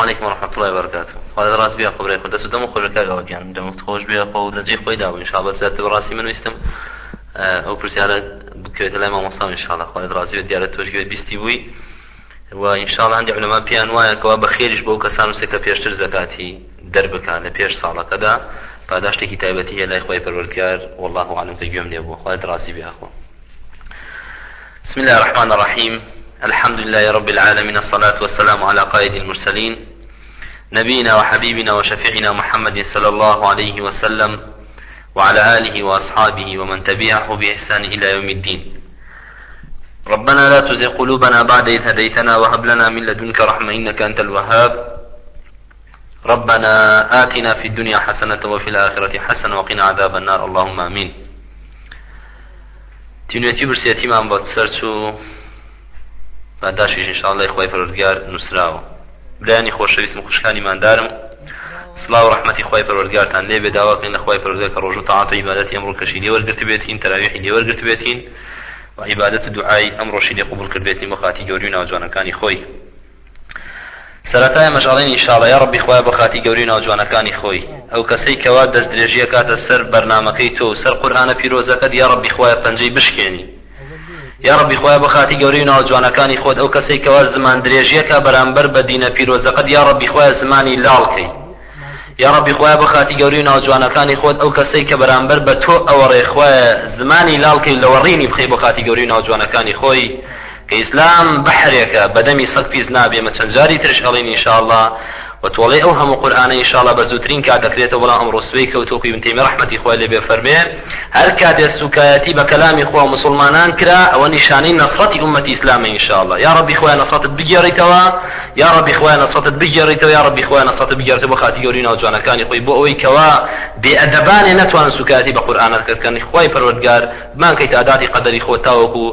عليكم ورحمة الله وبركاته. خالد راس بيا خبري خود. دست دم خبر كا قوت يعني دم خوش بيا خود دجي خوي داو إن شاء الله زاد راسي من ويستم. أو برسالة بكرة لا ما مصام إن شاء الله. خالد راس بيا ديارة توجه بيستي وي وإن شاء الله عندي علماء بيان وايا كوا بخيرش بو كسانو سكا بيشتر زكاتي دربكا لبيش صالة كذا پاداشتێکی تایبەتی هەیە لای خۆی پەروەردگار والله أعلم تجوم لێ بوو خالد راسي بها أخوة بسم الله الرحمن الرحيم. الحمد لله رب العالمين. الصلاة والسلام على قائد المرسلين. نبينا وحبيبنا وشفيعنا محمد صلى الله عليه وسلم وعلى آله وأصحابه ومن تبعه بإحسان إلى يوم الدين. ربنا لا تزغ قلوبنا بعد إذ هديتنا وهب لنا من لدنك رحمة إنك أنت الوهاب. ربنا آتنا في الدنيا حسنة وفي الآخرة حسنة وقنا عذاب النار. اللهم آمين. تینوێتی برسێتیمان بۆ سەرچ و باداشیش انشاءله خی پەرۆردگار نووسراوە برانی خۆشەویستم خوشکانی مادارم سلااو ڕحمەتی خی پەرۆردگارتان لێ بێ داواکەین لە خی پەرۆردگار کە ڕۆژ و تاعاتی عیبادەتی ئەمڕۆ کەشی لێوەرگرت بێتین تەراویحی لێوەرگرت بێتین و عیبادەت دوعای ئەمڕۆشی لێ قوبول کرد بێتین بۆ خاتی گەوری و ناوجوانەکانی خۆی. سەرەتای مەژاڵین ئیشاڵە یا ڕبی خۆی بە خاتی گەوری ناوجوانەکانی خۆی. ئەو کەسەی کەوا دەست درێژیە کاتە سەر بەرنمەکەی تۆ سەر قورآانە پیرۆزەکەت یا ڕبی خۆیە پەنجەی بشکێنی. یا ڕبی خۆی بە خاتی گەوری ناوجوانەکانی خۆت ئەو کەسەی کەوا زمان درێژیەکە بەرامبەر بە دینە پیرۆزەکەت یا ڕبی خۆیە زمانی لاڵکەی یا ڕبی خۆی بە خاتی گەوری ناوجوانەکانی خۆت ئەو کەسەی کە بەرامبەر بە تۆ ئەوە ڕێخوایە زمانی لاڵکەی لەوەڕینی بخەی بە خاتی گەوری ناوجوانەکانی خۆی کە ئیسلام بەحرێکە بەدەمی سەد پیس نابێمە چەند جاری ترش ئەڵین ئینشاءالله وتوڵێ ئەو هەموو قورآانە ئینشاءالله بە زووترین کات دەکرێتەوە بەڵام ئەم ڕۆسبەی کەوتۆکوی بن تێمی ڕحمەتی خۆی لێ بێ فەرمێ هەر کاتێ سوکایەتی بە کەلامی خوا مسلمانان کرا ئەوە نیشانەی نەسڕەتی ئومەتی ئیسلامە ئینشاءالله یا ڕەبی خۆیان نەسڕەتت بگێڕیتەوە یا ڕەبی خۆیان نەسڕەتت بگێڕیتەوە یا ڕەبی خۆیان بگێڕیتەوە بە خاتی گەوری ناوجوانەکانی خۆی بۆ ئەوەی کەوا بێئەدەبانێ نەتوان سوکایەتی بە قورآانەکردکردنی خۆی پەروەردگار بانکەی تعدادی قەدەری خۆ تاوەکو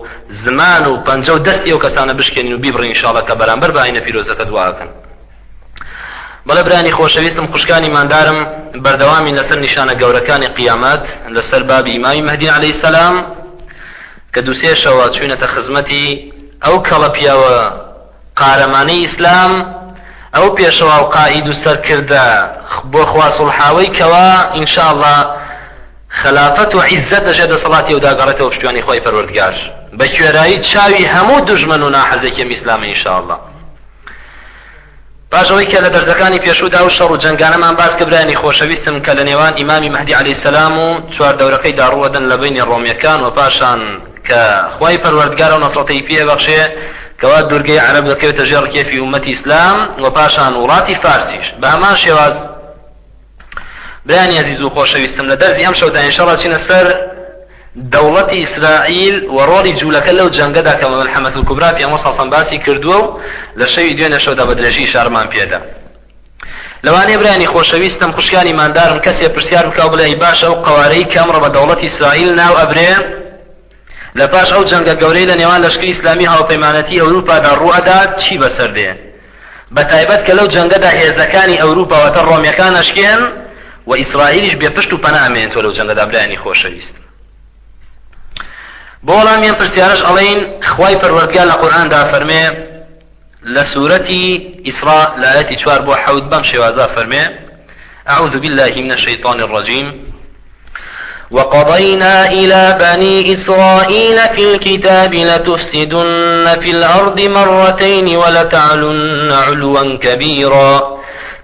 زمان و پەنجە و دەستی ئەو کەسانە بشکێنین و بیبڕین ئینشاءالله کە بەرامبەر بە ئاینە پیرۆزەکە دواکەن بەڵە برانی خۆشەویستم خوشکانی مادارم بەردەوامی لەسەر نیشانە گەورەکانی قیامەت لەسەر بابی ئیمامی مهدی عليه السلام کە دووسێشەوە چوینەتە خزمەتی ئەو کەڵە پیاوە قارەمانەی ئیسلام ئەو پێشەوە و قائید و سەرکردە بۆ خواسڵحاوەی کەوا ئینشاءله خلافەت و عیزت دەژێت دەسەڵاتی و داگەڕێتەوە پشتیوانی خۆی پەروەردگار. بە کوێرایی چاوی هەموو دژمن و ناحەزێکی ئیسلامی ئینشاءله پاشەوەی کە لە دەرزەکانی پێشودا و شەڕ و جنگانەمان باس کەبرانی خۆشەویستم کە لە نێوان ئیمامی مەهدی علی سلام و چوار دەورەکەی داڕوەدەن لە بینی ڕۆمیەکان و پاشان کە خی پەروەردگار و نەسڵەتی پێبەخشێ کەوا دورگەی عرب دەکەوێتە ژێڕ کێفی ومەتی ئیسلام و پاشان وڵاتی فارسیش. بە هەمان شێواز برانی عزیز و خۆشەویستم لە دەرزی ئەم شەودا ئینشەڵا چینە سەر دەوڵەتی ئیسرائیل و ڕۆڵی جوولەکە لەو جەنگەدا کە مەحەمەد الکوبرا پێمە ساسان باسی کردووە و لە شەوی دوێنە شەودا بە درێژی شارمان پێدا لەوانێ برانی خۆشەویستم خوشکانی مادارم کەسێ پرسیار بکاو بڵێ باشە ئەو قوارەی کەمڕە بە دەوڵەتی ئیسرائیل ناو ئەبرێ لە پاش ئەو جەنگە گەورەی لە نێوان لەشکری ئیسلامی هاوپەیمانەتی ئەوروپادا ڕوئەدات چی بەسەر دێ بە تایبەت کە لەو جەنگەدا هێزەکانی ئەوروپاوەتە ڕۆمیەکان ئەشکێن و ئیسرائیلیش بێ پشت و پەنامێنێتەوە لەو جەنگەدا برانی خۆشەویست بۆ وەڵامیان پرسیارش ئەڵین خوای پەروەردگار لە قورئاندا فەرمێ لە سوورەتی ئیسرا لە ئاەتی چوار بۆ حەوت بەم شێوازە فەرمێ أعوذ بالله من الشيطان الرجيم وقضينا إلى بني إسرائيل في الكتاب لتفسدن في الأرض مرتين ولتعلن علوا كبيرا.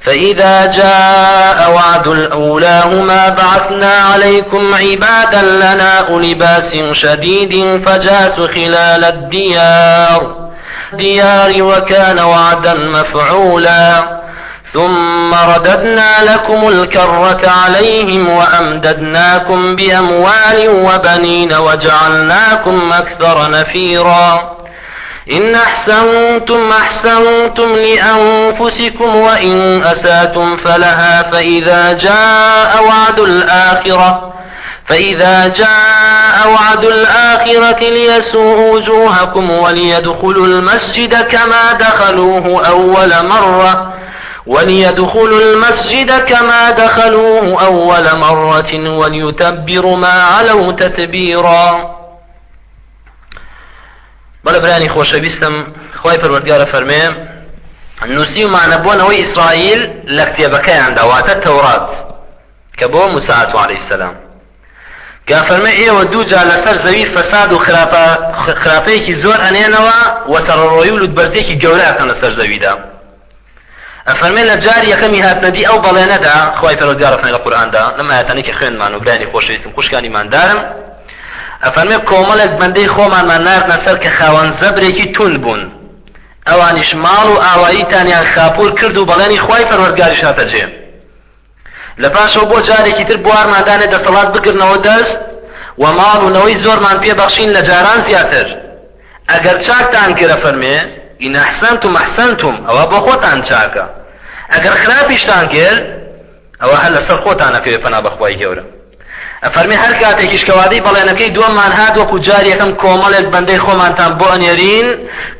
فإذا جاء وعد الأولاهما بعثنا عليكم عبادا لنا أولي بأس شديد فجاسوا خلال الديار. ديار وكان وعدا مفعولا. ثم رددنا لكم الكرة عليهم وأمددناكم بأموال وبنين وجعلناكم أكثر نفيرا. إن أحسنتم أحسنتم لأنفسكم وإن أساتم فلها فإذا جاء وعد الآخرة فإذا جاء وعد الآخرة ليسوء وجوهكم وليدخلوا المسجد كما دخلوه أول مرة وليدخلوا المسجد كما دخلوه أول مرة وليتبروا ما علوا تتبيرا. بەڵە برانی خۆشەویستم خی پەروەردگارە فەرمێ نووسی ومانەبوونەوەی ئیسرائیل لە کتێبەکەیاندا واتە تەورات کە بۆ موساعات عليه السلام. کە فەرمە ئێوە دوو جا لەسەر زەوی فەساد و خراپەیەکی زۆر ئەنێنەوە و سەرڕۆی و لوتبەرزێکی گەورەکەن لەسەر زەویدا. ئەفەرمێ لە جاری یەکەمی هاتنەدی ئەو بەڵێنەدا خی پەرۆگارەفنە لە قورآاندا لەم ئاەتانێکی خوێنمان و برانی خۆشەویستم خوشکانی مادارم ئەفەرمێ کۆمەڵێک بەندەی خۆمانمان ناردنە سەر کە خاوەن زەبرێکی تون بوون. ئەوانیش ماڵ و ئاواییتانیان خاپور کرد و بەڵێنی خی پەروەرگاری شاتە جێ. لە پاشەوە بۆ جارێکی تر بوارمادانێت دەسەڵات بگرنەوە دەست و ماڵ و نەوەی زۆرمان پێبەخشین لە جاران زیاتر. ئەگەر چاکتان کرە فەرمێ ئین ئەحسنتم ئەحسنتم ئەوە بۆ خۆتان چاکە. ئەگەر خراپیشتان کرد ئەوە هەر لەسەر خۆتانەکەوێ پەنا بەخوای گەورە. ئەفەرمی هەر کاتێکیش کەوادەی بەڵێنەکەی دووەممان هات وەکو جار یەکەم کۆمەڵێک بەندەی خۆمانتان بۆ ئەنێرین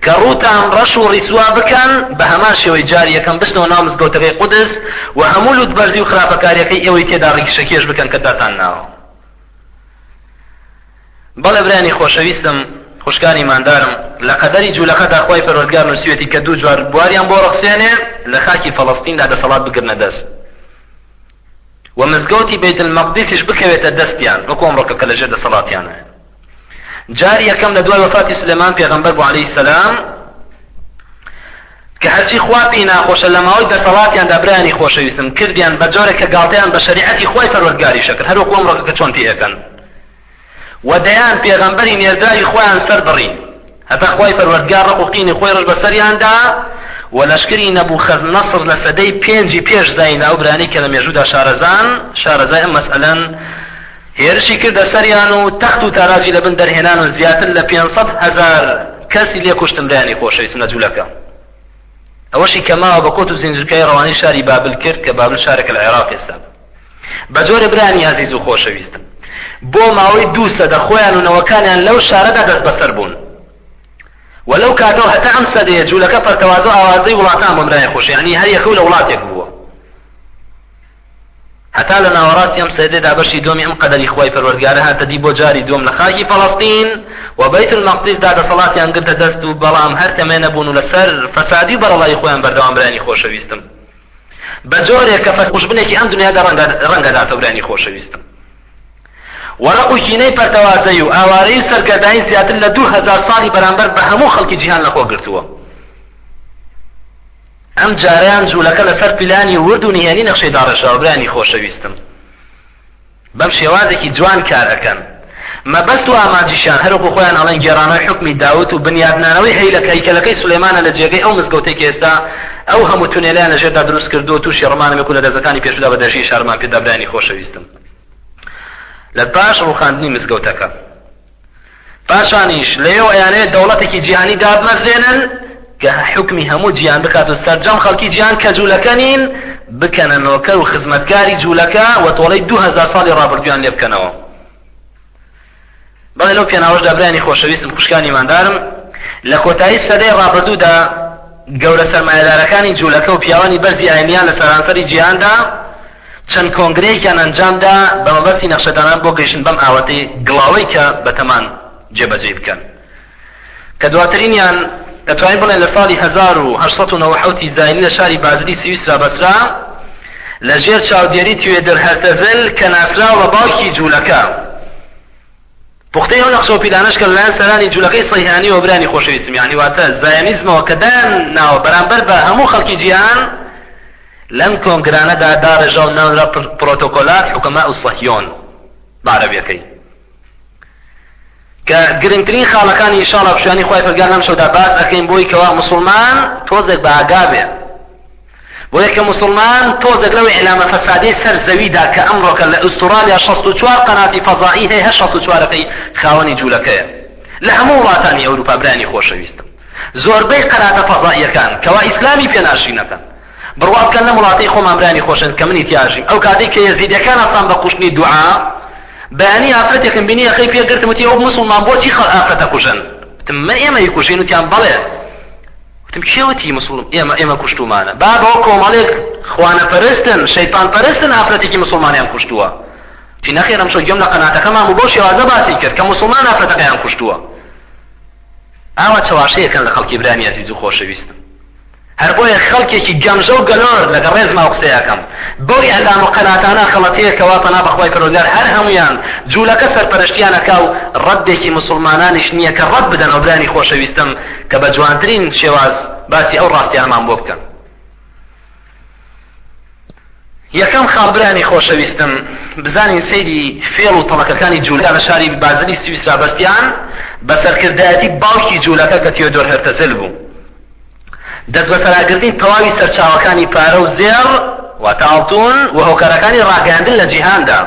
کە ڕووتان ڕەش و ڕیسوا بکەن بە هەمان شێوەی جار یەکەم بچنەوە ناو مزگەوتەکەی قودس و هەموو لوت بەرزی و خراپەکاریەکەی ئێوەی تێدا ڕێکشەکێش بکەن کە داتان ناوە بەڵێ برانی خۆشەویستم خوشکانی ماندارم لە قەدەری جوولەکەدا خۆی پەروەردگار نووسوێتی کە دوو جوار بواریان بۆ ڕخسێنێ لە خاکی فەڵەستیندا دەسەڵات بگرنە دەست. و مزگەوتی بیت المەقدسیش بکەوێتە دەستیان وەکو ئەمڕۆکە کە لەژێر دەسەڵاتیانە جاری یەکەم لە دوای وفاتی سلێمان پێغەمبەر بوو عەلەیهی سەلام کە هەرچی خوا پێی ناخۆشە لە ماوەی دەسەڵاتیاندا برانی خۆشەویستم کردیان بە جۆرێک کە گاڵتەیان بە شریعەتی خۆی پەروەردگاری شەکرد. هەر وەکو ئەمڕۆکە کە چۆن پێەکەن و دەیان پێغەمبەری نێردراوی خۆیان سەر بڕین. هەتا خۆی و قینی خۆی ڕژ بەسەریاندا و لەشکری نەبوو نەسر لە سەدەی پێنجی پێش زایندا ئەو برانی کە لە مێژوودا شارەزان شارەزای مەسئلەن هێرشی کردە سەریان و تەخت و تاراجی لە بن دەرهێنان و زیاتر لە 500 هزار کەسی لێ کوشتم برانی خۆشەویستم لە جوولەکە ئەوەشی کەماوە بە کۆت و زنجەکەی ڕەوانی شاری بابل کرد کە بابل شارێکە لە عێراق ئێستا بە جۆرە برانی عزیز و خۆشەویستم بۆ ماوەی دوو سەدە خۆیان و نەوەکانیان لەو شارەدا دەست بەسەر بوون ولو کاتەوە هەتا ئەم سەدەیە جوولەکە پەرتەوازە ئاوازەی وڵاتان بەمرای خۆش ینی هەر یەکە لە وڵاتێک بووە هەتا لە ناوەڕاستی ئەم سەدەدا بەشی دۆمی ئەم قەدەری خۆی پەروەرگارە هاتە دی بۆ جاری دوم لە خاکی فەڵەستین و بەیت المەقدسدا دەسەڵاتیان گرتە دەست و بەڵام هەر تەمێ نەبوون و لەسەر فەسادی بەرەڵای خۆیان بەردەوام برانی خۆشەویستم بە جۆرێک کە فەسخوشبنێکی ئەم دنیادا ڕەنگەداتە برانی خۆشەویستم وەرە و کینەی پەرتەوازەی و ئاوارەی سەرگەداین زیاتر لە دوو هزار ساڵی بەرامبەر بە هەموو خەڵکی جیهان لەخۆ گرتووە. ئەم جاریان جوولەکە لەسەر پیلانی ورد و نهێنی نەخشەی داڕەشاوبرانی خۆشەویستم. بەم شێوازێکی جوان کار ئەەکەن مەبەست و ئاماجیشان هەروکو خۆیان ئەڵەن گێرانەوەی حکمی داوت و بنیادنانەوەی هەیلەکەی کەلەکەی سولەیمانە لە جێگەی ئەو مزگەوتێکی ئێستا ئەو هەموو تونێلیان لەژێردا دروست کردو و تووشی ڕمانێک و لە دەزەکانی پێشدا بە دەژی شارمان پێدابرانی خۆشەویستم. لە پاش ڕوخاندنی مزگەوتەکە. پاشانیش لێو ئەیانەیە دەوڵەتێکی جیهانی دابمەزرێنن کە حکمی هەموو جیان بکات و سەرجەم خەڵکی جیان کە جوولەکە نین بکەنە نۆکەر و خزمەتکاری جوولەکە و دو هزار ساڵی ڕابردویان لێ بکەنەوە. بەڵێ لەو پێناوەشدا برانی خۆشەویستم خوشکانی مادارم لە کۆتایی سەدەی ڕابردوودا گەورە سەرمایهدارەکانی جوولەکە و پیاوانی بەرزی ئاینیان لە سەرانسەری جیهاندا چەند کۆنگرەیەکیان ئەنجامدا بە مەبەستی نەخشەدانان بۆ گەیشتن بەم ئاوەتەی گڵاوەی کە بەتەمان جێبەجێ بکەن. کە دواترینیان دەتوانین بڵێن لە ساڵی 1970 زاینی لە شاری بازری سویسرا بەسرا لە ژێر چاودێری توێ دەرهەرتەزل کە ناسراوە باوکی جوولەکە. پوختەی ئەو نەخشە و پیلانش کە لەلایەن سەرانی جوولەکەی سەیهانی و برانی خۆشەویستم یانی واتە زایانیزمەوە کە دان ناوە بەرامبەر بە هەموو خەڵکی جیهان لەم کۆنگرانەدا داڕێژە و ناونرا پرۆتۆکۆلات حکومە و سەهیۆن بەعرەبیەکەی کە گرنگترین خاڵەکانی ئیشاڵە پیشانی خۆی پرگار لەم شەودا باس ئەەکەین بۆی کەوا مسلمان تۆزێک بە ئاگا بێ بۆ یەکە مسلمان تۆزێک لەوەی ئەلامە فەسادی سەر زەویدا کە ئەمڕۆکە لە ئوسترالیا 64 قەناتی فەزایی هەیە 64ەکەی خاوەنی جوولەکەیە لە هەموو وڵاتانی ئەوروپا برانی خۆشەویستم زۆربەی قەناتە فەزاییەکان کەوا ئیسلامی پێناشینەکەن بڕواتکەن لە وڵاتی خۆمان برانی خۆشن کە منی تیاژیم ئەو کاتێک کە یەزیدەکان ئەسان بە کوشتنی دوعا بەیانی ئافرەتێکم بینی ئەخەی پێگرتمەتی ئەو مسلمان بۆچی خەڵ ئافرەتە کوشن وتم من ئێمە کوشین وتیان بەڵێ وتم کێوەتی مسلم ئێمە ئێمە کوشتومانە؟ با بەوە کۆمەڵێک خوانە پەرستن شەیطان پەرستن ئافرەتێکی مسلمانیان کوشتووە. تی نەخێرم شۆ گەم لە قەناتەکەمان بۆ شێوازە باسی کرد کە مسلمان ئافرەتەکەیان کوشتووە. ئاوا چەواشەیەکەن لە خەڵکی برانی عزیز و خۆشەویستم. هەر بۆیە خەڵکێکی گەمژە و گەلۆر لەگە ڕێزما قسەیەکەم. بەو ئەلام و قەناتانە خەڵەتەیەکەوە پەنا بەخوای پەرۆگار هەر هەمویان جوولەکە سەرپەرشتیانەکە و ڕەتێکی مسلمانانیش نییە کە ڕەت بدەن ئەو برانی خۆشەویستم کە بە جوانترین شێواز باسی ئەو ڕاستیانمان بۆ بکەن. یەکەم خاڵبرانی خۆشەویستم بزانین سەیری فێڵ و تەڵەکەەکانی جوولە لە شاری بازنی سویسرا بەستیان بە سەرکردایەتی باوکی جوولەکە کە تیۆدۆر هەرتەزل بوو. دەست بە سەراگرتنی تەواوی سەرچاوەکانی پارە و زێڕ واتە ئاڵتون و هۆکارەکانی ڕاگەاندن لە جیهاندا.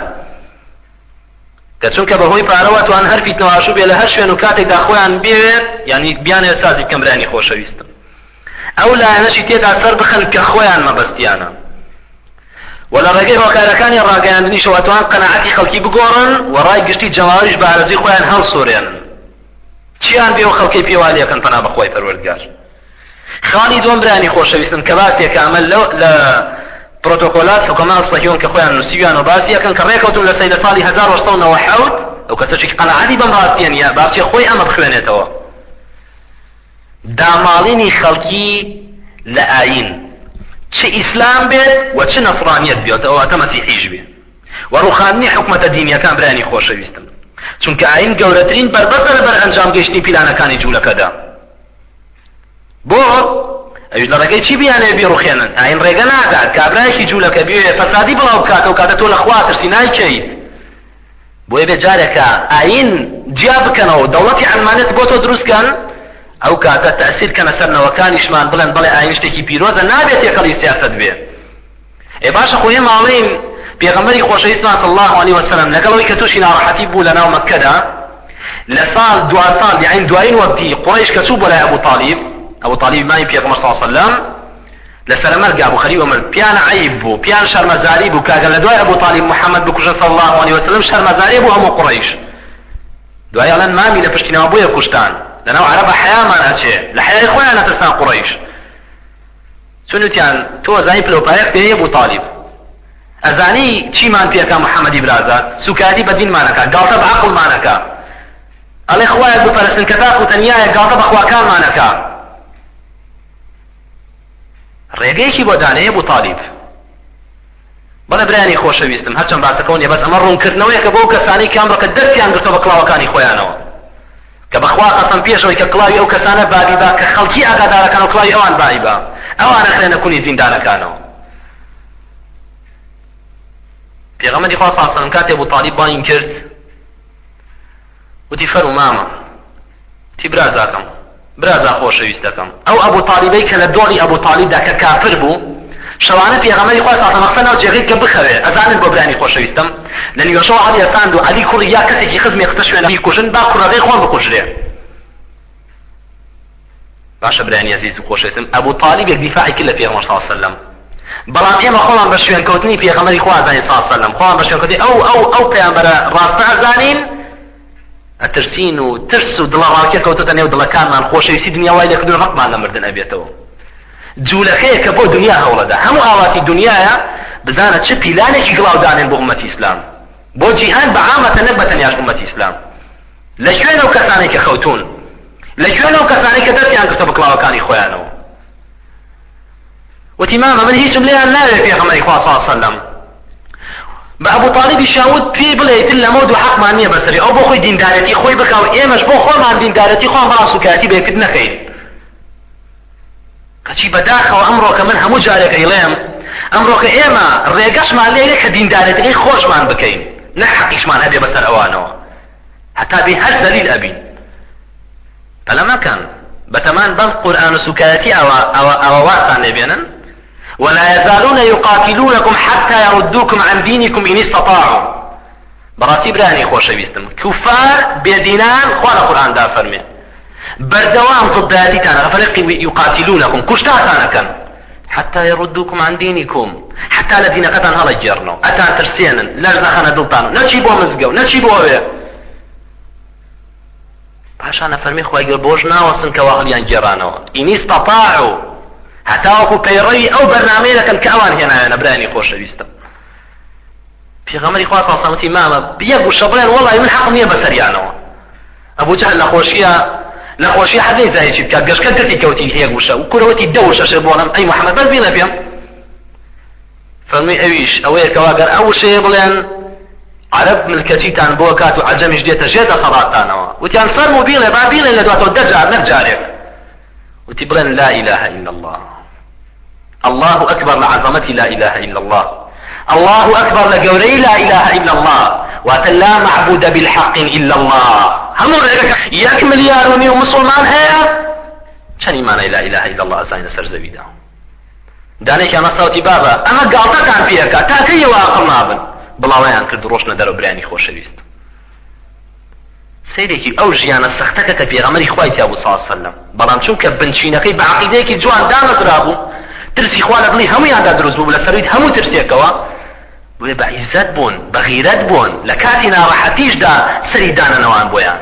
کە چونکە بەهۆی پارەوە توان هەرفی تەواشو بێ لە هەر شوێن و کاتێکدا خۆیان بێت ینی بیانێ سازی کەمرانی خۆشەویستم. ئەو لایەنەشی تێدا سەر بخەن کە خۆیان مەبەستیانە. و لە ڕێگەی هۆکارەکانی ڕاگەاندنیشەوە توان قەنەعەتی خەڵکی بگۆڕن و ڕای گشتی جەماویش بە ئارەزوی خۆیان هەڵسوورێنن چیان بێ و خەڵکی پێوالەکەن پەنا بەخۆی پەروەردگار؟ خانی دوم برانی خۆشەویستن کە باسێک ئەمە لە پرۆتۆکۆلات حکومان سەهیۆن کە خۆیان نووسیویان و باسیەکەن کە ڕێکەوتون لە سەی لە ساڵی 1970 ئەو کەسەی قەنەعەتی بەم ڕاستیە نیە باچێ خۆی ئەمە بخوێنێتەوە. داماڵینی خەڵکی لە ئاین. چ ئیسلام بێت و چ نەسرانیت بێتەوە ئەتە مەسیحیش بێ. و ڕوخاندنی حکومەتە دینیەکان برانی خۆشەویستن چونکە ئاین گەورەترین بربەستە لەبەر ئەنجام گەشتنی پیلانەکانی جوولەکەدا. بۆ ئەوی لە ڕێگەی چی بیانێ بیڕوخێنن ئاین ڕێگە ناکات کابراایکی جوولەکە بێ فەسادی بڵاو بکاتەوە کاتە تۆ لە خوا ترسی نایکەیت بۆیە بێ جارێکە ئاین جیا بکەنەوە دەوڵەتی ئەلمانێت بۆ تۆ دروستکەن ئەو کاتە تەسیر کەنە سەرنەوەکانیشمان بڵێن بڵێ ئاین شتێکی پیرۆزە نابێت یەکەڵی سیاست بێ. ئێ باشە خۆی ماڵین پێغەمبەری خۆشەویستمان صلی الله عليه وسلم لەگەڵەوەی کە تووشی ناڕەحەتی بوو لە ناو مەکەدا لە ساڵ دو ساڵ یعنی دوایین وەقتی قڕیش کە چوو بۆ لای ئەبوو طالب مای پێغەمبەر صلی الله عليه وسلم. بوو خەریوە مرد پیان عیب بوو پیان شەرمەزاری بوو کاگە لە دوای ئەبوو طالب محەممەد بکوژە صلی الله عليه وسلم شەرمەزاری بوو هەموو قڕیش دوای ئەڵەن مامی لە پشتینەوە بووە کوشتان لەناو عربە حیامان ئەچێ لە حیای خۆیان نەتەسان قڕیش چونوتیان تۆ زانی پلۆپایەک پێ بوو طالب. ئەزانی چیمان پێەکە محەممەدی برازات سوکاتی بە دینمانەکە گاڵتە بە عقڵمانەکە ئەڵێ خوایە بپەرستن کە تاکو تەنیایە گاڵتە بەخواکانمانەکە ڕێگەیەکی بۆ دانەیە بوو طالب بەڵە برانی خۆشەویستم هەرچەند باسەکەون یە بەس ئەمە ڕوونکردنەوەی کە بۆ کەسانی کامڕەکە دەستیان گرتەوە بە کڵاوەکانی خۆیانەوە. کە بەخوا قەسم پێشەوەی کە کڵاوی ئەو کەسانە بابی با کە خەڵکی ئاگادارەکان و کڵاوی ئەوان بایی با. ئەوانە خرێنە کونی زیندانەکانەوە. پێغەمەری خوا ساسەم کاتێ بوو طالب بایم کرد. وتی فەرو مامە تی برازاکەم. برازا خۆشەویستەکەم. ئەو ئەبوو تاالبەی کە لە دۆڵی ئەبوو تاالبدا کە کافر بوو شەوانە پێغەمەری خوا ساتەمەخە ناو جێغی کە بخەوێ ئەزانن بۆ برانی خۆشەویستم. لە نیوەشەوە علی ئەساند و علی کوڕی یا کەسێکی خزمی قسە شوێنە کوژن با کوڕەکەی خۆن بکوژرێ. باشە برانی عزیز و خۆشەویستم. ئەبوو تاالب یەک دیفاعی کرد لە پێغەمبەر صلی الله علیه بەڵام ئێمە خۆمان بە شوێنکەوتنی پێغەمەری خوا زانین صلی الله علیه وسلم. خۆمان بە شوێنکەوتنی ئەو ئەو ئەو پێیانبەرە ڕاستە ئەزانین ئەترسین و ترس و دڵڕاکێ کەوتەتە نێو دڵەکانمان خۆشەویستی دنیا وای لەکردن ڕقمان لە مردن ئەبێتەوە. جوولەکەیە کە بۆ دنیا هەوڵەدا هەموو ئاواتی دنیاە بزانە چه پیلانێکی گڵاودانێن بۆ ئومەتی ئیسلام. بۆ جیهان بە عامەتە نەک بە تەنیاش ئومەتی ئیسلام. لە کوێن ئەو کەسانێک کە خەوتون؟ لە کوێن ئەو کەسانێک کە دەستیان کردە بکڵاوەکانی خۆیانەوە. وتی مامە من هیچم لێیان ناوێت پێغەمەری خوا وسلم بە ئەبوو تاالبی شاوت پێی بڵێت لەمە دوو حەقمان نییە بەسەری. ئەو بۆ خۆی دیندارەتی خۆی بکەو ئێمەش بۆ خۆمان دیندارەتی خۆم بەڵام سوکاتی بێکرد نەکەین. کەچی بەداخەوە ئەمڕۆکە من هەموو جارێکە ئیڵێم ئەمڕۆکە ئێمە ڕێگەشمان لێ کە دیندارەتی خۆشمان بکەین. نە حەقیشمان هەبێ بەسەر ئەوانەوە. هەتا بێ هەر زەلیل ئەبین. بەلەمەکەن بەتەمان بەم قورآن و سوکایەتی ئەوە ئەوە واسان لێبێنن؟ ولا يزالون يقاتلونكم حتى يردوكم عن دينكم إن استطاعوا. بەڕاستی برانی خۆشەویستم کوفار بێدینان خوا لە قورآن دا فەرمێ بەردەوام ضدایەتیتان غەفەرقی يقاتلونكم. کوشتاتانەکەن حتى يردوكم عن دينكم. حتى لە دینەکەتان هەڵەگێڕنەوە ئەتان ترسێنن لەرزەخەنە دڵتان نەچی بۆ مزگە و نەچی بۆ ئەوێ پاشانە فەرمی خۆی گەر بۆش ناوەسن کە واهڵیان گێڕانەوە ئینی استطاعوا. هەتاوەکو پەیڕەوی ئەو بەرنامەیە دەکەن کە ئەوان هێنایەنە برانی خۆشەویستم پێغەمەری خوا ساسەمەتی مامە یەک و شەبڵێن وەڵی من حەقم نییە بەسەریانەوە ئەبوو جەهل لە خۆشیە لە خۆشی حەدەی زایکی بکات گەشتکە دەتی کەوتی هەیە گوشە و کوورەوەتی دە شەشە بۆڵم ئەی محەممەد بەس بینە پێم فەرمی ئەویش ئەوەیە کەواگەر ئەو شەیە بڵێن عرب ملکەچیتان بۆ کات و عەجەمیش دێتە ژێتە سەڵاتانەوە وتیان فەرمو بیڵێ با بیڵێ لە دواتەوە دەجار نەک جارێک وتي بلين لا إله إلا الله. الله أكبر لعظمتي لا إله إلا الله. الله أكبر لقوري لا إله إلا الله. وأن لا معبود بالحق إلا الله. هم يك مليار ومي ومسلمان هيا چەنی مانای لا إله إلا الله ئەزانە سەر زەویدا دانێکیان نەساوتی بابە ئەمە گاڵتەتان پێەکە تاکەیەوە عقڵ نابن. بڵاویان کرد ڕۆشنە دەرە برانی خۆشەویست سیرێکی ئەو ژیانە سەختەکە کە پێغەمەری تیا بوو ساڵ سەلەم بەڵام چونکە بنچینەکەی بە عقیدەیەکی جوان دامەزرا بوو ترسی خوا لە دڵی هەمویاندا دروست بوو لە سەرویت هەموو ترسێکەوە بێ بە عیزت بوون بە غیرەت بوون لە کاتی ناڕەحەتیشدا سەری دانەنەوان بۆیان.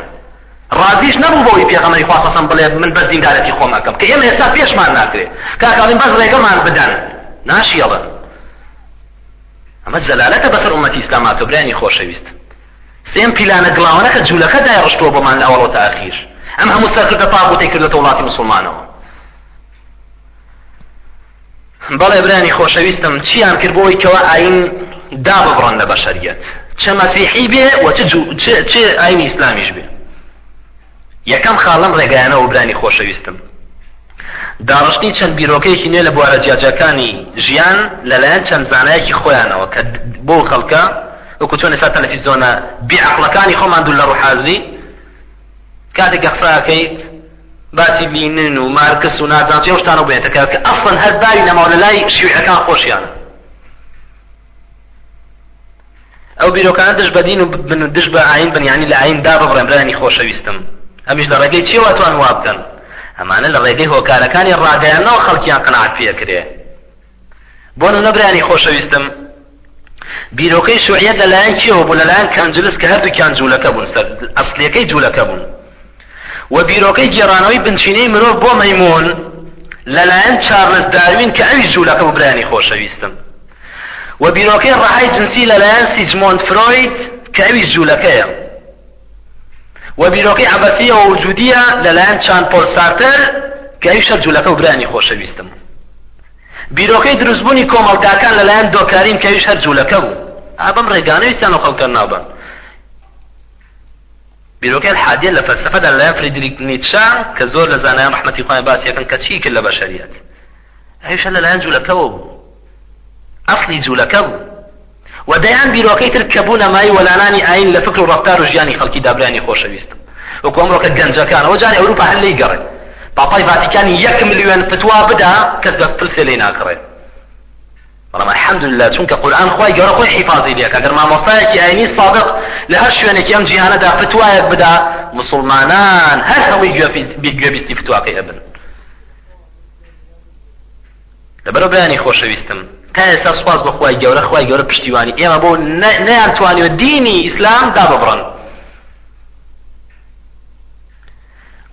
ڕازیش نەبوو بەوەی پێغەمەری خواسەسم بڵێ من بەس دیندارەتی خۆمەکەم کە ئێمە ئێستا پێشمان ناکرێت کاکڵین بەس ڕێگەمان بدەن. ناشیەڵن ئەمە زەلالەتە بەسەر ئومەتی ئیسلاماتۆ برانی خۆشەویست. سێم پیلانە گڵاوانە کە جوولەکەدای ڕشتۆ بۆمان لە ئەوڵۆ تا ئاخیر ئەم هەموو سەرکردە پاغوتەی کردێتە وڵاتی مسلمانەوە. بەڵێ برانی خۆشەویستم چیان کرد بۆی کەەوە ئاین دا ببڕن لە بەشەریەت چه مەسیحی بێ و چه ئاینی ئیسلامیش بێ؟ یەکەم خاڵم ڕێگایانەوە برانی خۆشەویستم. داڕشتنی چەند بیرۆکەیەکی نوێ لە بوارە جیاجەکانی ژیان لەلایەن چەند زانایەکی خۆیانەوە کە بۆ خەڵکە وەکو چۆن ئێستا تەلەفیزۆنە بیعقلەکانی خۆمان دوو لە ڕوحازری کاتێک قساکەیت باسی لینن و مارکس و نازان چێ شتانە بێتەکە کە ئەفڵەن هەر داوی نەماوە لە لای شیوعەکان خۆشیانە. ئەو بیرۆکانە دش بەدین و دش بە ئاین بنیانی لە ئاین دا بڕێن برانی خۆشەویستم. ئەمیش لە ڕێگەی چێوە توان وا بکەن؟ ئەمانە لە ڕێگەی هۆکارەکانی ڕاگەیانەوە خەڵکیان قەناعەت پێکرێ بۆ نەبرانی خۆشەویستم. بیرۆکەی شوعیەت لەلایەن کیەوە بوو لەلایەن کانجلس کە هەردووکیان جوولەکە بوون سەر ئەسلەکەی جوولەکە بوون. و بیرۆکەی گێڕانەوەی بنچینەی مرۆڤ بۆ مەیمون لەلایەن چارلز داروین کە ئەوی جوولەکە بوو برانی خۆشەویستم. و بیرۆکەی ڕەهای جنسی لەلایەن سیجمۆند فرۆید کە ئەوی جوولەکەیە و بیرۆکەی عبەسیە و وجودیە لەلایەن ژان پۆل سارتر کە ئەوی شەر جوولەکە و برانی خۆشەویستم. بیرۆکەی دروستبوونی کۆمەڵگاکان لەلایەن دۆکاریم کە ئەویش هەر جوولەکە بوو. ئابم ڕێگانەویستیان و خەڵکە نابن. بیرۆکەی الحادیە لە فەلسفەدا لەلایەن فریدریک نیتشان کە زۆر لە زانایان ڕحمەتی خوای باسیەکەن کە چی کرد لە بەشەریەت ئەویش لەلایەن جوولەکەەوە بوو ئەسلی جوولەکە بوو و دەیان بیرۆکەی تر کە بوو نەمای وەلانانی ئاین لە فکر و ڕفتار و ژیانی خەڵکی دابرانی خۆشەویستم وەکو ئەمڕۆکە گەنجەکانەوە جاری ئەوروپا هەر لی گەڕێ پاپای ڤاتیکانی یەک ملیۆن فتوا بدا کەس بە پلسێ لێ ناکڕێت بەڵام الحمدلله چونکە قورآن خی گەورە خۆی حیفاظی لێکە. گەر مامۆستایەکی ئاینی سابق لە هەر شوێنێکی ئەم جیهانەدا فتوایەک بدا مسلمانان هەر هەمووی گوێبیستی فتواکەی ئەبن لەبەرە بەیانی خۆشەویستم. تا ئێستا سوپاس بەخوای گەورە خی گەورە پشتیوانی. ئێمە بۆ نەیانتوانیوە دینی ئیسلام داببڕن.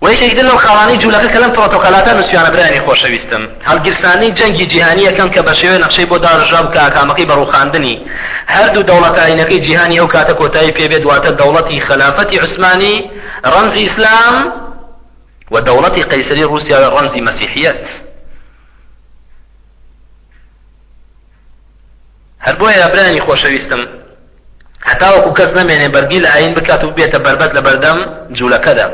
وەیەکێک لەو خاڵانی جوولەکە کە لەم پرۆتۆکەلاتە نووسیانە برانی خۆشەویستم هەڵگیرسانی جەنگی جیهانی یەکەم کە بە شێوەیە نەخشەی بۆ داڕژاب کە ئاکامەکەی بەڕووخاندنی هەردوو دەوڵەتینەکەی جیهانی ئەو کاتە کۆتایی پێبێت دواتە دەوڵەتی خلافەتی عوسمانی ڕەمزی ئیسلام و دەوڵەتی قەیسری رووسیا ڕەمزی مەسیحیەت هەر بۆیە برانی خۆشەویستم هەتاوەکو کەس نامێنێ بەرگی لە ئاین بکات و بێتە بربەت لە بەردەم جوولەکەدا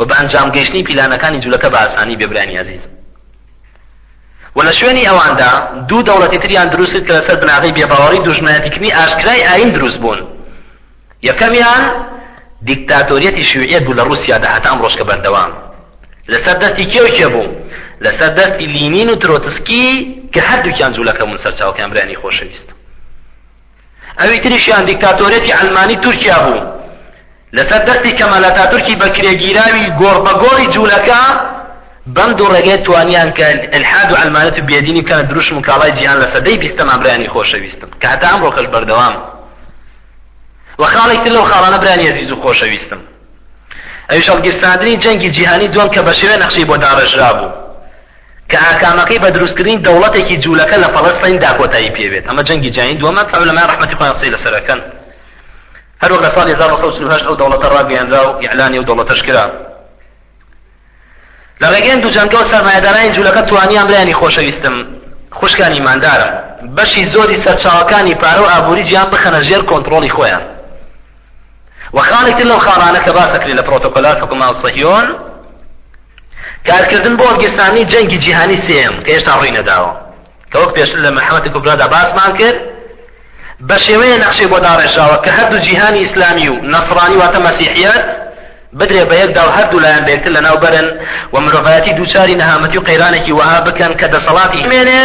و بە ئەنجام گەیشتنی پیلانەکانی جوولەکە بە ئاسانی بێبرانی عزیز. و لە شوێنی ئەواندا دوو دەوڵەتی تریان دروست کە لەسەر بناغی بێباوەڕی دوژمنەتیکنی ئاشکرای ئاین دروست بوون. یەکەمیان دیکتاتۆریەتی شوعیت بوو لە رووسیادا هەتا ئەم ڕۆژکە بەردەوام. لەسەر دەستی کێو بوو؟ لەسەر دەستی لینین و ترۆتسکی کە هەردووکیان جوولەکە بوون سەرچاوکیان برانی خۆشەویست. ئەوی تریشیان دیکتاتۆرێتی عەلمانی تورکیا بوو. لەسەر دەستی کەمال ئەتاتورکی بە کرێگیراوی گۆڕبەگۆڕی جوولەکە بەند و ڕێگەی توانیان کە الحاد و عەلمانیەت و بێدینی کەنە دروشم و کاڵای جیهان لە سەدەی بیستەمان برانی خۆشەویستم. کە هەتا ئەمڕۆکەش بەردەوام. و خاڵێک تر لەو خاڵانە برانی عزیز و خۆشەویستم. ئەوی شەڵگیرساندنی جەنگی جیهانی دوم کە بە شێوێ نەخشی بۆ داڕژرا بوو. کە ئاکامەکەی بە دروستکردنی دەوڵەتێکی جوولەکە لە فەڵەستین داکۆتایی پێبێت ئەمە جەنگی جیهانی دووەمە فەولەمان ڕەحمەتی خۆیان قسەی لەسەرەکەن. هەروەک لە ساڵی 1940 ئەو دەوڵەتە ڕاگەیاندرا و ئیعلانی ئەو دەوڵەتەش کرا لە ڕێگەن دوو جەنگە و سەرمایهدارانی جوولەکە توانیان برانی خۆشەویستم. خوشکانی ئیماندارم بەشی زۆری سەرچاوەکانی پارە و ئابووری گیان بخەنە ژێر کۆنتترۆلی خۆیان. وە خاڵێک تر لەو خاڵانە کە باسەکری لە پرۆتۆکۆلات حکوما سەهیۆن کارکردن بۆ وەرگستانی جەنگی جیهانی سێم کە هێشتا ڕووی نەداوە. کە وەک پێشتر لە محەممەد کوبرادا باسمان کرد بە شێوەیە نەخشەی بۆ داڕێژاوە کە هەردوو جیهانی ئیسلامی و نەسرانی واتە مەسیحیت بدرێ بە یەکدا و هەردوو لایەن بێکتر لە ناوبەرن و مرۆڤایەتی دووچاری نەهامەتی و قەیرانێکی وها بکەن کە دەسەڵاتی مێنێ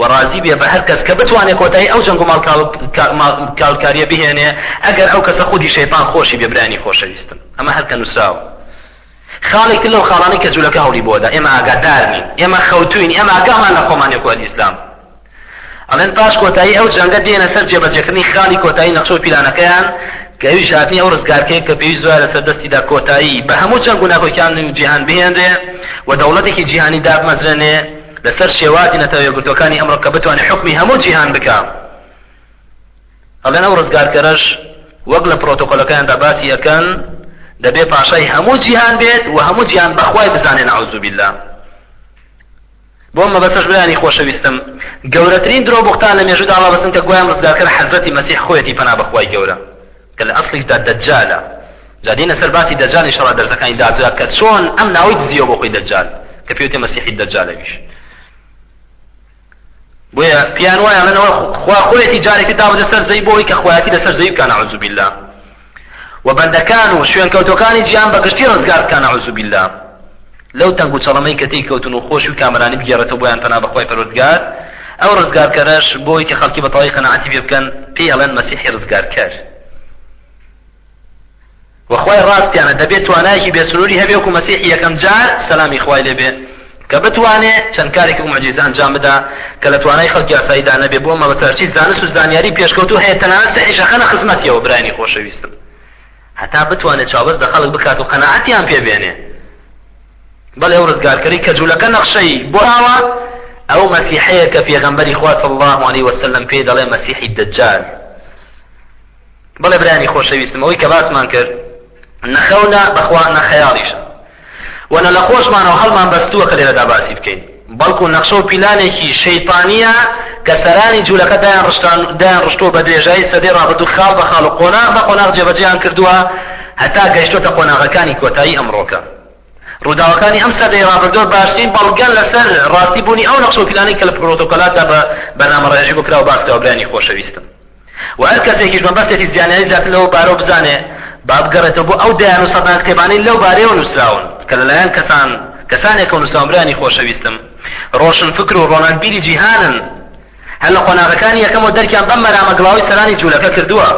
وەڕازی بێ بە هەر کەس کە بتوانێت کۆتایی ئەو جنگ و ماڵکاڵکاریە بهێنێ ئەگەر ئەو کەسە خودی شەیطان خۆشی بێبرانی خۆشەویستن. ئەمە هەرکە نووسراوە. خاڵێک لەو خاڵانی کە جوولەکە هەوڵی بۆدا ئێمە ئیسلام. ئەڵێن پاش کۆتایی ئەو جەنگە دێنە سەر جێبەجێکردنی خاڵی کۆتایی نەخشە و پیلانەکەیان کە ئەوی ژاتنی ئەو ڕزگارکەیە کە پێویست زۆر لەسەر دەستیدا کۆتایی بە هەموو جەنگ و ناخۆکیان جیهان بهێنرێ و دەوڵەتێکی جیهانی دابمەزرێنێ لەسەر شێوازی نەتەوە یەکگرتوەکانی ئەمڕۆ کە بتوانێت حکمی هەموو جیهان بکە ئەڵێن ئەو ڕزگارکەرەش وەک لە پرۆتۆکۆلەکاندا باسی یەکەن دەبێ پاشای هەموو جیهان بێت و هەموو جیهان بەخوای بزانێن نعوذ بالله. بۆ مەبەستەش بەیانی خۆشەویستم. گەورەترین درۆ بوختان لە مێژودا ئاڵا بەسن کە گویان ڕزگارکەر حەزرەتی مەسیح خۆیەتی پەنا بەخوای گەورە. کە لە ئەسڵیدا دەجالە جادینە سەر باسی دەجالی شەڕا دەرزەکانی داتودا کە چۆن ئەم ناوی دزیەوە بۆ خۆی دەجال کە پێوتێ مەسیحی دەجالەویش بۆیە پیان وایە لەنەوە خوا خۆیەتی جارێکی داوەدە سەر زەی بۆی کە خۆیەتی لەسەر زەی بکە نعوذ بالله. و بەندەکان و شوێن کەوتەکانی ڕزگار بکە نعوذ بالله. لەو تەنگ و چەڵەمەی کە تێی کەوتن و خۆش و کامرانی بگێڕێتەوە بۆیان پەنا بەخوای پەروەردگار ئەو ڕزگارکەرەش بۆی کە خەڵکی بەتەواوی قەنەعەتی پێ بکەن پێی ئەڵێن مەسیحی ڕزگارکەر. وخوای ڕاستیانە دەبێت توانایەکی بێسروری هەبێ وکو مەسیحی یەکەم جار سەلامی خوای لێبێ. کە بتوانێ چەند کارێک و معجزە ئەنجام بدا کە لە توانای خەڵکی ئاساییدا نەبێ بۆ مەبەسەرچی زانست و زانیاری پێشکەوت و هەیە تەنانەت سەحیشەخەنە خزمەتیەوە برانی خۆشەویستم. هەتا بتوانێت چاوەست دە خەڵک بکات و قەنەعەتیان پێ بێنێ بەڵێ ئەو ڕزگارکەری کە جوولەکە نەخشەی بۆراوە ئەو مەسیحەیە کە پێغەمبەری خوا صلی الله عليه وسلم پێ دەڵێ مەسیحی دەجال بەڵێ برانی خۆشەویستم ئەوەی کە باسمان کرد نەخەونە بەخوا نەخەیاڵیشە وەنە لە خۆشمانەوە هەڵمان بەستووە کە لێرەدا باسی بکەین بەڵکو نەخشە و پیلانێکی شەیطانیە کە سەرانی جوولەکە دایان ڕشتان دایان ڕشتۆ بە درێژایی سەدەی ڕابردوو خاڵ بە خاڵ و قۆناغ بە قۆناغ جێبەجێیان کردووە هەتا گەیشتۆتە قۆناغەکانی کۆتایی ئەمڕۆکە ڕووداوەکانی ئەم سەدەی ڕابردۆ باشترین بەڵگەن لەسەر ڕاستی بوونی ئەو نەخشە و پیلانی کە لە پرۆتۆکۆلاتدا بە بەنامەڕێژی بکراوە باسکەوە برانی خۆشەویستم. و هەر کەسێکیش مەبەستێتی زیانیانی زیاتر لەوە بارۆ بزانێ با بگەڕێتەوە بۆ ئەو دەیان و سەدان کتێبانەی لەو بارەیەوە نووسراون کە لەلایەن کەسان کەسانێک و نووسامرانی خۆشەویستم. ڕۆشن فکر و ڕۆنانبیری جیهانن. هەر لە قۆناغەکانی یەکەم و دەرکیان بەم مەرامەگڵاوی سەرانی جوولەکە کردووە.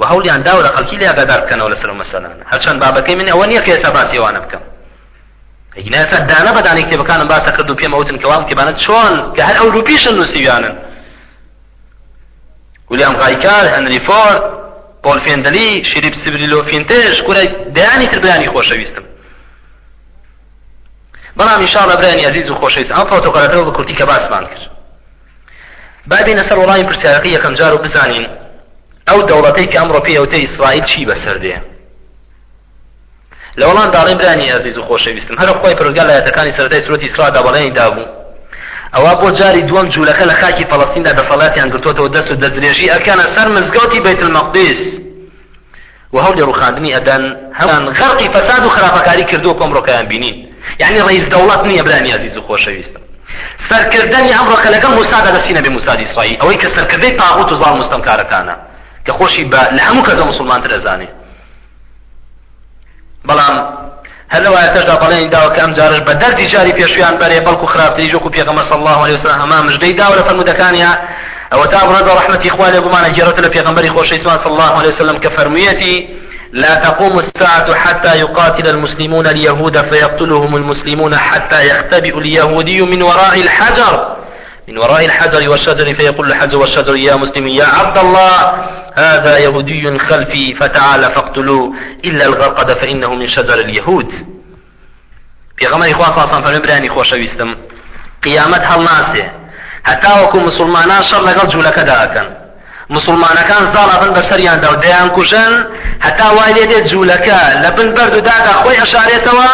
و هەولیان داوە لە خەڵکی لێ ئاگادار بکەنەوە لەسەر مەسەلان هەرچەند بابەکەی من ئەوە نییە کە ئێستا باسی ئەوانە بکەم ئەگناسە دانە بەدانی کتێبەکانم باسە کرد و پێم ئەوتن کەوام کتێبانە چۆن کە هەر ئەو روپیشن نووسیویانن ولیام غایکار هەنری فۆرد پۆل فێندەلی شریب سبریلۆ فینتێش کورە دەیانی تر بەیانی خۆشەویستم بەڵام ئینشاڵە برانی عزیز و خۆشەویست ئەم پرۆتۆکۆلەتەوە بە کورتی کە باسمان کرد با بینە سەر وەڵامی پرسیارەکەی یەکەم جار و بزانین ئەو دەوڵەتەی کە ئەمڕۆ پێوتەی ئیسرائیل چی بەسەر دێ؟ لە وەڵام داڵێن برانی عزیز و خۆشەویستم. هەر خۆی پرۆگا لە یەتەکانی سەردەی سرۆتی ئیسرادا بەڵێنی دابوو. ئەوە بۆ جاری دووەم جوولەکە لە خاکی فەڵەستیندا دەسەڵاتیان گرتوتەوە دەست و دەستدرێژی ئەکانە سەر مزگەوتی بەیت المەقدس و هەولی ڕوخاندنی ئەدەن هەمان غەرقی فەساد و خراپەکاری کردو کۆمڕۆکەیان بینین. یعنی ڕئیس دەوڵەت نییە برانی عزیز و خۆشەویستم. سەرکردنی ئەمڕۆکە لەگەڵ موسادا دەستینە بێ موسادی ئیسرائیل ئەوەی کە سەرکردەی تاغوت و زاڵ کە خۆشی بە لە هەموو کەسە مسلمانتر ئەزانێ بەڵام هەر لەوایە تەشدا بەڵێنی داوە کە ئەم جارش بە دەردی جاری پێشویان بەرێ بەڵکو خراپتری جۆکو پێغەمبەر صلی الله عليه وسلم هەمان مژدەی داوە لە فەرمودەکانیە ئەوە تا ڕەزا ڕەحمەتی خوا لێ بمانە گێڕێتە لە پێغەمبەری خۆشەویستمان صلی الله عليه وسلم فەرموویەتی لا تقوم الساعة حتى يقاتل المسلمون اليهود فيقتلهم المسلمون حتى يختبئ اليهودي من وراء الحجر. من وراء الحجر والشجر فيقول الحجر والشجر يا مسلم يا عبد الله هذا يهودي خلفي فتعال فاقتلوه. إلا الغرقد فإنه من شجر اليهود. في غمر إخوان صلى الله عليه وسلم براني خوش ويستم قيامت هل ناسي حتى وكو مسلمانا شر لقل جولك داكن مسلمانەکان زاڵا بن بە سەریاندا و دەیان کوژن هەتا وای لێ دێت جوولەکە لە بن بەرد و دادا خۆی ئەشارێتەوە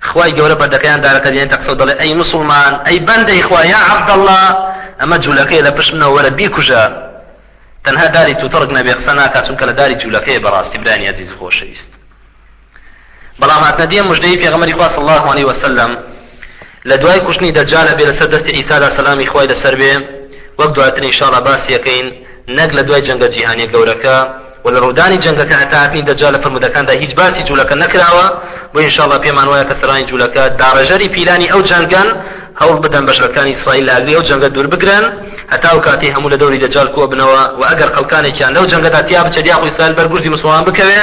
خی گەورە بەردەکەیان دارەکە دێن تەقسە دەڵێ ئەی مسلمان ئەی بەندەی خوا یا عەبدەڵڵا ئەمە جوولەکەی لە پشتنەوە وەرە بیکوژە تەنها داری تووتڕک نەبێ قسە ناکات چونکە لە داری جوولەکەی بەڕاستی برانی عزیز خۆشەویست. بەڵام هاتنە دیە مژدەی پێغەمەری خوا صلی الله عليه وسلم لە دوای کوشتنی دەجالە بێ لەسەر دەستی ئیسادا سەلامی خۆی لەسەر بێ وەک دواتر ئینشاءڵڵا باسی یەکەین نەک لە دوای جەنگە جیهانی گەورەکە و لە ڕوودانی جەنگەکە هەتاکنی دەجا لە فرمودەکاندا هیچ باسی جوولەکە نەکراوە بۆ ئینشاءڵڵا پێمان وایە کە سەرانی جوولەکە داڕەژەری پیلانی ئەو جەنگەن هەوڵ بدەن بەشەکانی ئیسرائیل لە ئەگری ئەو جەنگە دوور بگرن. هەتا و کاتی هەموو لە دەوری دەجال کۆ بنەوە و ئەگەر خەڵکانێکیان لەو جەنگەدا تیا بچە دیاخ ئیسرائیل بەرگورزی مسلمان بکەوێ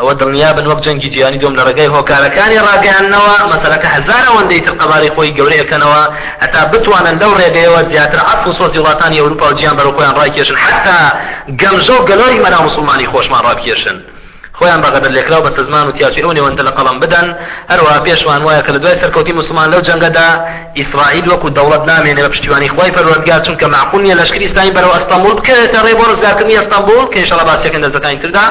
ئەوە دڵنیا بن وەک جەنگی جیهانی دۆم لە ڕێگەی هۆکارەکانی ڕاگەیانەوە مەسەلەکە هەزار ئەوەندەی تر قەباری خۆی گەورەیەکەنەوە هەتا بتوانن لەو ڕێگەیەوە زیاتر عەتف و سۆزی وڵاتانی ئەوروپا و جیان بەرەو خۆیان ڕاکێشن حتا گەمژە و گەلۆری مەنا مسلمانی خۆشمان ڕابکێشن. خۆیان بەغەدە لێکراو بە سزمان و تیاچی ئەو نێوەندە لە قەڵم بدەن. هەروەها پێشوان وایە کە لە دوای سەرکەوتی مسلمان لەو جەنگەدا ئیسرائیل وەکو دەوڵەت نامێنێ بە پشتیوانی خۆی پەروەردگار چونکە معقول نییە لەشکری ئیسلامی بەرەو ئەستەمبول بکەوێتە ڕێ بۆ ڕزگارکردنی ئەستەمبول کە ئینشەڵا باسیەکەن دەزەکانی تردا.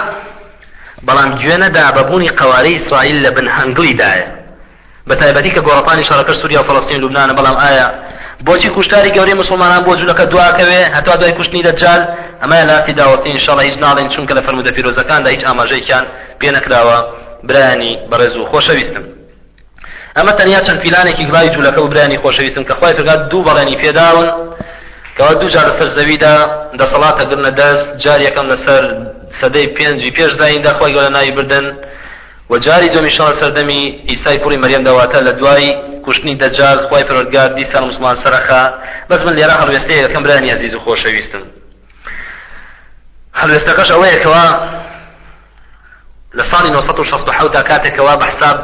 بەڵام گوێنەدا بەبوونی قەوارەی ئیسرائیل لە بن هەنگلیدایە. بە تایبەتی کە گۆڕەپانی شارەکە سووریا و فەڵەستین لوبنانە بەڵام ئایا بۆچی کوشتاری گەورەی مسلمانان بۆ جوولەکە دواکەوێ؟ هەتا دوای کوشتنی دەجال؟ ئەمە لاستی داوەستی انشاءڵ هیچ ناڵێن چونکە لە فەرمودە پیرۆزەکاندا هیچ ئاماژەیەکیان پێ نەکراوە. برانی بەڕێز و خۆشەویستم. ئەمە تەنیا چەند پیلانێکی گڵای جوولەکە و برانی خۆشەویستم کە خۆی فرگات دوو بەڵێنی پێداون. کەوا دوو جار لەسەر زەویدا دەسەڵاتە گرنە دەست جار یەکەم لەسەر سەدەی پێنجی پێش زایندا خۆی گەورە ناوی بردن. و جاری دومی شڵ سەردەمی ئیسای کوڕی مەریەم دەواتە لە دوای کوشتنی دەجال خی پرۆگار دیسان مسلمان سەرخا بەس من لێرە هەڵوێستەیە یەکەم برانی عزیز و خۆشەویستم. هەلوێستەکەش ئەوەیەکەوە لە ساڵی 1960 کاتێکەوە بە حساب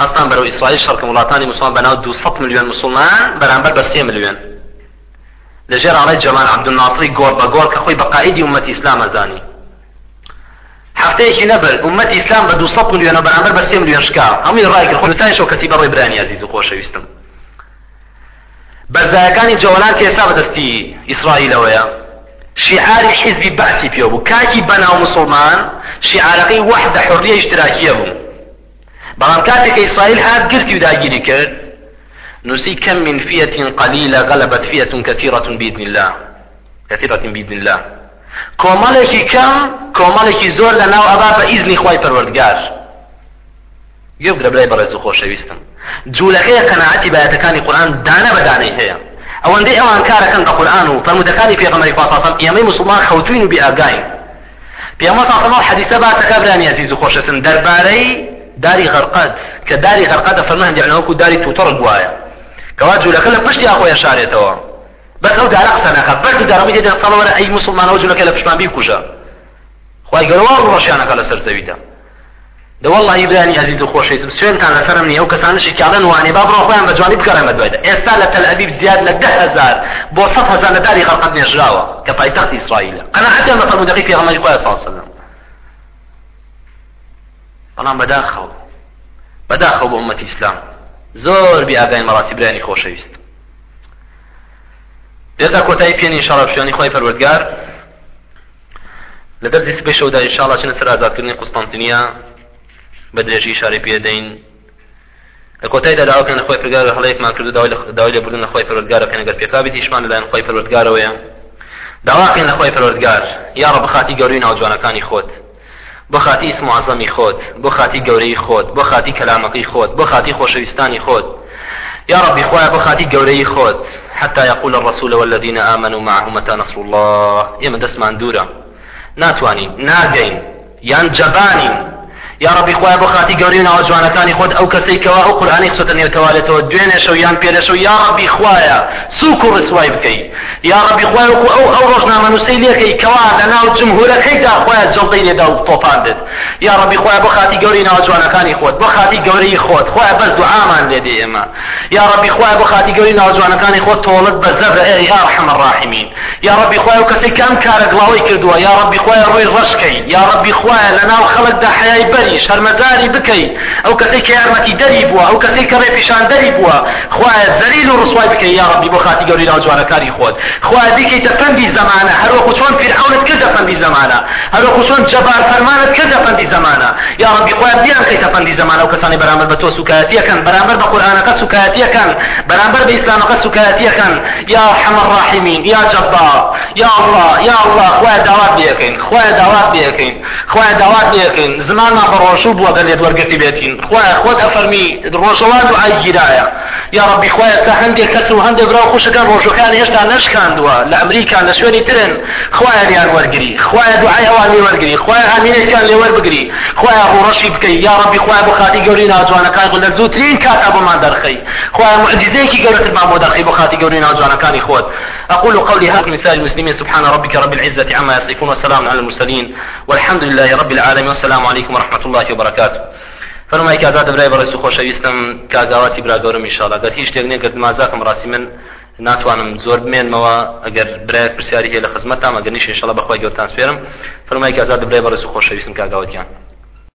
هەستان بەرەو ئیسرائیل شەڕکە وڵاتانی مسلمان بەناو 200 میلیۆن مسلمان بەرامبەر بە 3 میلیۆن. لەژێر ئاڵی جەمان عەبدولناصری گۆڕ بە گۆڕ کە خۆی بە قائیدی ومەتی ئیسلام ئەزانی. هەفتەیەکی نەبر ومەتی ئیسلام بە 200 میلیۆن بەرامبەر بە 3 میلیۆن شکا هەمووی ڕای کرد خۆستانی شەوکەتی بەڕێ برانی عزیز و خۆشەویستم بەرزایەکانی جەوەلان کە ئێستا بەدەستی ئیسرائیلەوەیە شعاری حزبی بەعسی پێ بوو کاکی بەناو مسلمان شعارەکەی وحدە حڕیە اشتراکیە بوو بەڵام کاتێک ئیسرائیل هات گرتی و داگیری کرد نووسی كم من فئة قليلة غلبت فئة كثيرة بإذن الله. كثيرة بإذن الله. کۆمەڵێکی کەم کۆمەڵێکی زۆر لە ناو ئەبا بە ئیزنی خی پەروەردگار. گوێبگرە برای بەڕێز و خۆشەویستم. جوولەکەی قەنەعەتی بایەتەکانی قورآن دانە بەدانەی هەیە. ئەوەندەی ئەوان کارەکەن بە قورآن و فەرمودەکانی پێغەمەری خواستاسم ئێمەی مسلمان خەوتوین و بیئاگاین. پێغەمبەر ساسەمە حەدیثە باسەکە برانی عزیز و خۆشەتن دەربارەی داری غەرقەت کە داری غەرقەت دەفەرمان هەندێک داری تووتڕ گوایە. کەوا جوولەکە لە پشتی خۆیان شارێتەوە. بەس ئەو دارە قسە ناکات بەر دارەمی دێدە سەڵەوەرە ئەی مسلمانەوە جوولەکە لە پشمان بیکوژە خی گەڕوا ڕۆژیانەکە لەسەر زەویدا دە والله برانی عزیز و خۆشەویستم سوێنتان لەسەرم نیە ئەو کەسانشی کاڵن وانێ با بڕۆ خۆیان بە جوانی بکەڕێمە دوایدا ئێستا لە تەل ئەبیب زیاد لە ده هزار. بۆ سەد هزار لە داری خەڵقەت نێژراوە کە پایتەختی ئیسرائیلە قەنەعەتیان بە فەرمودەکەی پێغەمبەری خۆیان علیه وسلم. بەڵام بەداخەو بەداخەو بۆ ئومەتی ئیسلام زۆر بی ئاگای مەڕاستی برانی خۆشەویست پێدا کۆتایی پێنی ئینشاڵە پشتیوانی خۆی پەروەردگار. لە دەرزی سبەی شەودا ئینشاڵە چنە سەر ئازادکردنی قوستانتینیا بە درێژی شاری پێدەین. لە کۆتاییدا داواکەن لە خۆی پرگار هەڵەیەکمان کرد داوای لێبوردن لە خۆی پەروەردگارەکەن ئەگەر پێکابی دیشمان لەلایەن خۆی پەروەردگارەوەیە. داواکەن لە خۆی پەروەردگار. یا ڕە بخاتی گەورەی ناوجوانەکانی خۆت. بۆ خاتی اسم عظەمی خۆت. بۆ خاتی گەورەی خۆت. بۆ خاتی کەلامەکەی خۆت. بۆ خاتی خۆشەویستانی خۆت. يا ربي خويا بخاتي قولي خوت حتى يقول الرسول والذين آمنوا معه متى نصر الله. يما دسمان دورا ناتوانين ناقين يان جبانين یا ڕبی خۆی بۆ خاتی گەوری ناوە جوانەکانی خۆت ئەو کەسەی کەوا ئەو قورآانی قسەتە نێرتەوالێتەوە دوێنێشە و یان پێرەشە و یا ڕبی خوایە سوک و ڕسوای بکەیت یا ڕبی خوای وەکو ئەو ئەو ڕۆژنامە نووسەی لێکەی کەوا لە ناو جمهورەکەیدا خۆیان جڵدەی لێدا و تۆپاندت یا ڕبی خۆی بۆ خاتی گەوری ناوە جوانەکانی خۆت بۆ خاتی گەورەی خۆت خۆی بەس دوعامان لێ دێ ئێمە. یا ڕبی خۆی بۆ خاتی گەوری ناوە جوانەکانی خۆت تۆڵت بە زەبر ئێ یا ڕحم الراحمین یا ڕبی خۆی و کەسێک کام کارە گڵاوی کردووە یا ڕبی خۆی ڕووی ڕشکەی یا ڕبی خۆی لە ناو خەڵکدا حیای بەری. شەرمەزاری یاری بکەیت ئەو کەسەی کە یارمەتی دەری بووە ئەو کەسەی کە ڕێپیشان دەری بووە خوایە زەلیل و ڕسوای بکەی یا ڕبی بۆ خاتی گەوری ناوجوانەکانی خۆت. خوا دیکەیتە پەندی زمانە هەروەکو چۆن فرعونت کردە پەندی زمانە هەروەکو چۆن جەبار فەرمانت کردە پەندی زمانە. یا ربی خوا بیان کەیتە پەندی زمانە و کەسانی بەرامبەر بە تۆ سوکایەتیەکەن بەرامبەر بە قورآنەکە سوکایەتیەکەن بەرامبەر بە ئیسلامەکە سوکایەتیەکن یا حەمە الراحمین یا جەبار یا الله یا الله خوای داوات بێکەین خوای داوات بێکەین خوای داوات بێکەین. زمانمان ڕۆژوو بووە گەلێت وەرگرتی بێتین خوای خۆت ئەفەرمی ڕۆژەوان دوعای گیرایە یا ربی خوای ئێستا هەندێک کەس و هەندێک برا خوشەکان ڕۆژەکانی هێشتا نەشکاندووە لە ئەمریکا لە شوێنی ترن خوای ریان وەرگری خوای دوعای ئەوان لێ وەرگری خوای ئامینێکیان لێ وەربگری خوای ڕۆڕەشی بکەی یا ربی خوای بۆ خاتی گەوری ناجوانەکان لە زووترین کاتا بۆمان دەرخەی خوای معجزەیەکی گەورەترمان بۆ دەرخەی بۆ خاتی گەوری ناجوانەکانی خۆت أقول قولي هذا مثال المسلمين. سبحان ربك رب العزة عما يصفون. وسلام على المرسلين. والحمد لله رب العالمين. والسلام عليكم ورحمة الله وبركاته فەرمای کاگا دەبرای بەڕێز و خۆشەویستم کاگاواتی براگەورم ئیشاڵا گەر هیچ شتێک نێگرت مازاکەم ڕاستی من ناتوانم زۆر بمێنمەوە. ئەگەر برایەک پرسیاری هەیە لە خزمەتام ئەگەر نیش ئیشەڵا بەخوای گەورتان سپێرم. فەرمای کازا دەبرای بەڕێز و خۆشەویستم کاگاوتیان